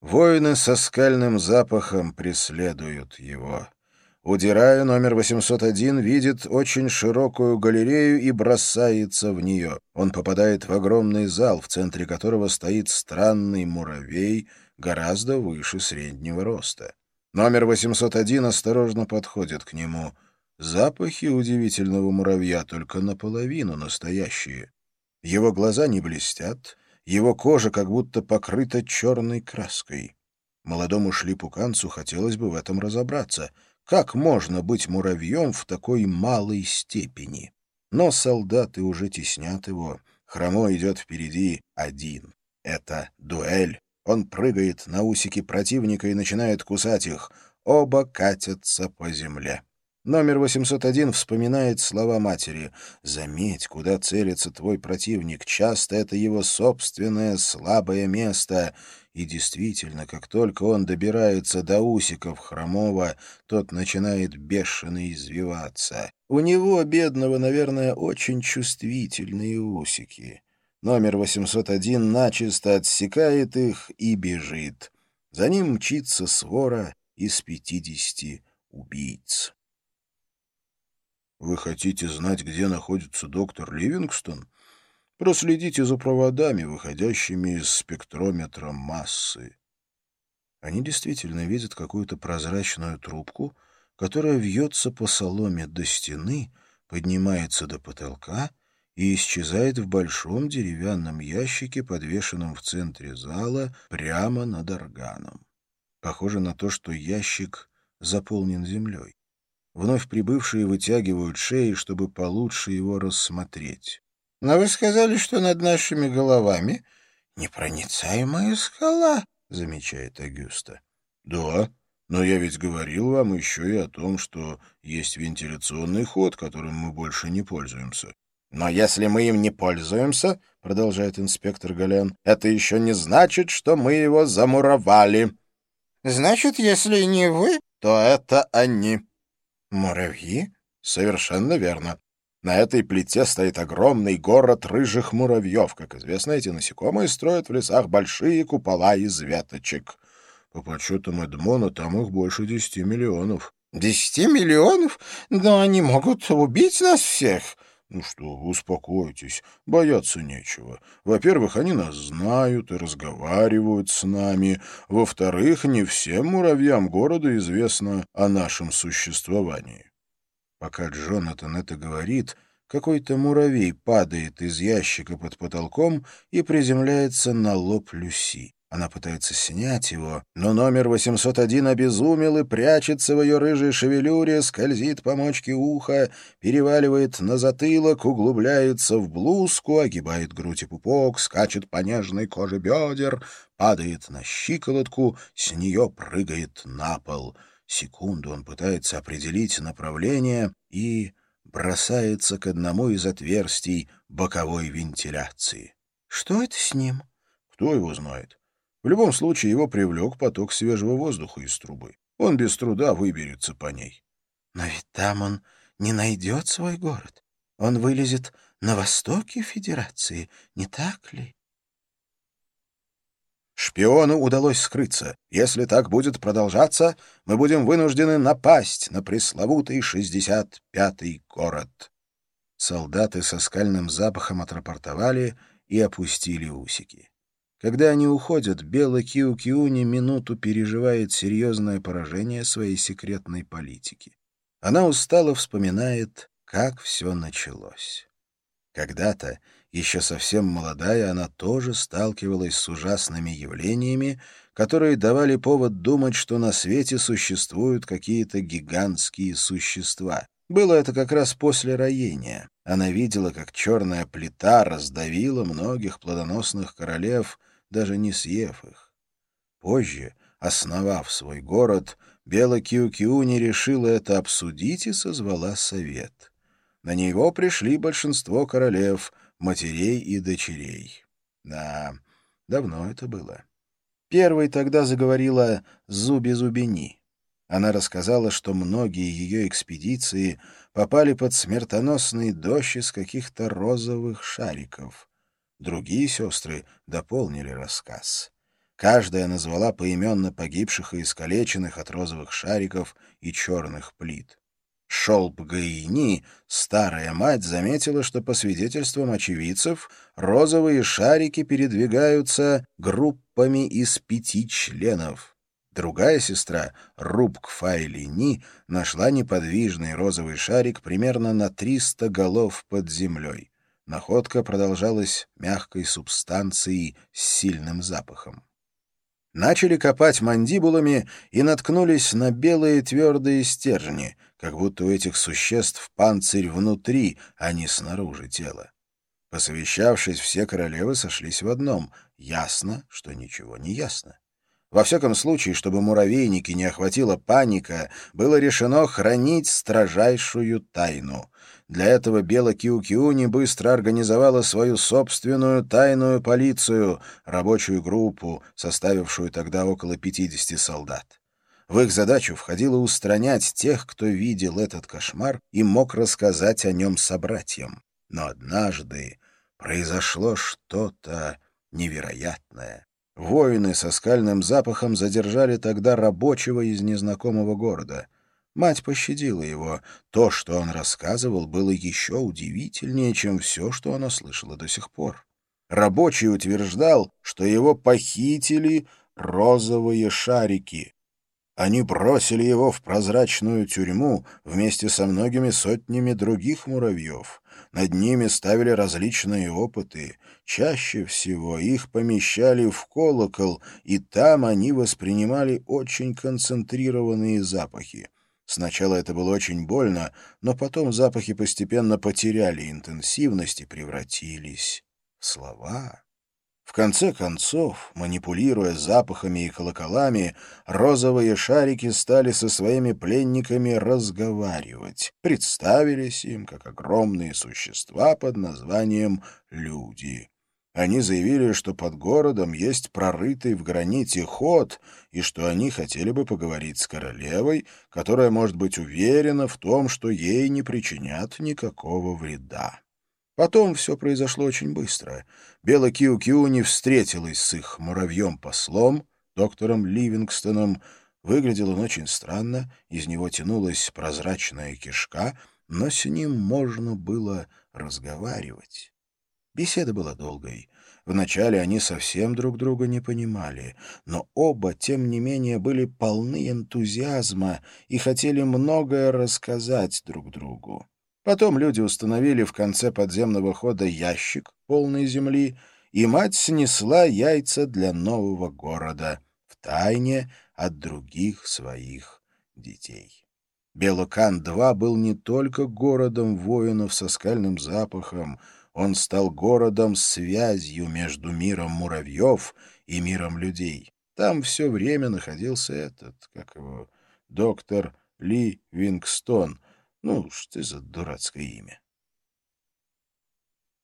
Воины со скальным запахом преследуют его. Удирая, номер 801 видит очень широкую галерею и бросается в нее. Он попадает в огромный зал, в центре которого стоит странный муравей, гораздо выше среднего роста. Номер 801 осторожно подходит к нему. Запахи удивительного муравья только наполовину настоящие. Его глаза не блестят, его кожа как будто покрыта черной краской. Молодому шлипуканцу хотелось бы в этом разобраться. Как можно быть муравьем в такой малой степени? Но солдаты уже теснят его. Хромой идет впереди один. Это дуэль. Он прыгает на усики противника и начинает кусать их. Оба катятся по земле. Номер 801 вспоминает слова матери. «Заметь, куда целится твой противник. Часто это его собственное слабое место». И действительно, как только он добирается до усиков Хромова, тот начинает бешено извиваться. У него, бедного, наверное, очень чувствительные усики. Номер 801 начисто отсекает их и бежит. За ним мчится свора из пятидесяти убийц. Вы хотите знать, где находится доктор Ливингстон? Проследите за проводами, выходящими из спектрометра массы. Они действительно видят какую-то прозрачную трубку, которая вьется по соломе до стены, поднимается до потолка и исчезает в большом деревянном ящике, подвешенном в центре зала, прямо над органом. Похоже на то, что ящик заполнен землей. Вновь прибывшие вытягивают шеи, чтобы получше его рассмотреть. — Но вы сказали, что над нашими головами непроницаемая скала, — замечает Агюста. — Да, но я ведь говорил вам еще и о том, что есть вентиляционный ход, которым мы больше не пользуемся. — Но если мы им не пользуемся, — продолжает инспектор Галян, — это еще не значит, что мы его замуровали. — Значит, если не вы, то это они. «Муравьи?» «Совершенно верно. На этой плите стоит огромный город рыжих муравьев. Как известно, эти насекомые строят в лесах большие купола из веточек. По подсчетам Эдмона, там их больше десяти миллионов». «Десяти миллионов? Но они могут убить нас всех!» «Ну что, успокойтесь, бояться нечего. Во-первых, они нас знают и разговаривают с нами. Во-вторых, не всем муравьям города известно о нашем существовании». Пока Джонатан это говорит, какой-то муравей падает из ящика под потолком и приземляется на лоб Люси. Она пытается снять его, но номер 801 обезумел и прячется в ее рыжей шевелюре, скользит по мочке уха, переваливает на затылок, углубляется в блузку, огибает грудь и пупок, скачет по нежной коже бедер, падает на щиколотку, с нее прыгает на пол. Секунду он пытается определить направление и бросается к одному из отверстий боковой вентиляции. Что это с ним? Кто его знает? В любом случае его привлек поток свежего воздуха из трубы. Он без труда выберется по ней. Но ведь там он не найдет свой город. Он вылезет на востоке Федерации, не так ли? Шпиону удалось скрыться. Если так будет продолжаться, мы будем вынуждены напасть на пресловутый 65-й город. Солдаты со скальным запахом отрапортовали и опустили усики. Когда они уходят, Белла Киу-Киуни минуту переживает серьезное поражение своей секретной политики. Она устало вспоминает, как все началось. Когда-то, еще совсем молодая, она тоже сталкивалась с ужасными явлениями, которые давали повод думать, что на свете существуют какие-то гигантские существа. Было это как раз после роения. Она видела, как черная плита раздавила многих плодоносных королев — даже не съев их. Позже, основав свой город, Бела Киу-Киуни решила это обсудить и созвала совет. На него пришли большинство королев, матерей и дочерей. Да, давно это было. Первой тогда заговорила Зуби-Зубини. Она рассказала, что многие ее экспедиции попали под смертоносный дождь из каких-то розовых шариков. Другие сестры дополнили рассказ. Каждая назвала поименно погибших и искалеченных от розовых шариков и черных плит. Шолп Гаини, старая мать, заметила, что по свидетельствам очевидцев розовые шарики передвигаются группами из пяти членов. Другая сестра, Рубк Файлини, нашла неподвижный розовый шарик примерно на 300 голов под землей. Находка продолжалась мягкой субстанцией с сильным запахом. Начали копать мандибулами и наткнулись на белые твердые стержни, как будто у этих существ панцирь внутри, а не снаружи тела. Посовещавшись, все королевы сошлись в одном — ясно, что ничего не ясно. Во всяком случае, чтобы муравейники не охватила паника, было решено хранить строжайшую тайну. Для этого Бела Киу-Киуни быстро организовала свою собственную тайную полицию, рабочую группу, составившую тогда около 50 солдат. В их задачу входило устранять тех, кто видел этот кошмар и мог рассказать о нем собратьям. Но однажды произошло что-то невероятное. Воины со скальным запахом задержали тогда рабочего из незнакомого города. Мать пощадила его. То, что он рассказывал, было еще удивительнее, чем все, что она слышала до сих пор. Рабочий утверждал, что его похитили розовые шарики. Они бросили его в прозрачную тюрьму вместе со многими сотнями других муравьев. Над ними ставили различные опыты. Чаще всего их помещали в колокол, и там они воспринимали очень концентрированные запахи. Сначала это было очень больно, но потом запахи постепенно потеряли интенсивность и превратились в слова. В конце концов, манипулируя запахами и колоколами, розовые шарики стали со своими пленниками разговаривать, представились им как огромные существа под названием «люди». Они заявили, что под городом есть прорытый в граните ход, и что они хотели бы поговорить с королевой, которая может быть уверена в том, что ей не причинят никакого вреда. Потом все произошло очень быстро. Бела Киу-Киуни встретилась с их муравьем-послом, доктором Ливингстоном. Выглядел он очень странно, из него тянулась прозрачная кишка, но с ним можно было разговаривать. Беседа была долгой. Вначале они совсем друг друга не понимали, но оба, тем не менее, были полны энтузиазма и хотели многое рассказать друг другу. Потом люди установили в конце подземного хода ящик, полный земли, и мать снесла яйца для нового города, в тайне от других своих детей. Белокан-2 был не только городом воинов со скальным запахом, он стал городом связью между миром муравьев и миром людей. Там все время находился этот, как его, доктор Ли Вингстон — ну, что за дурацкое имя?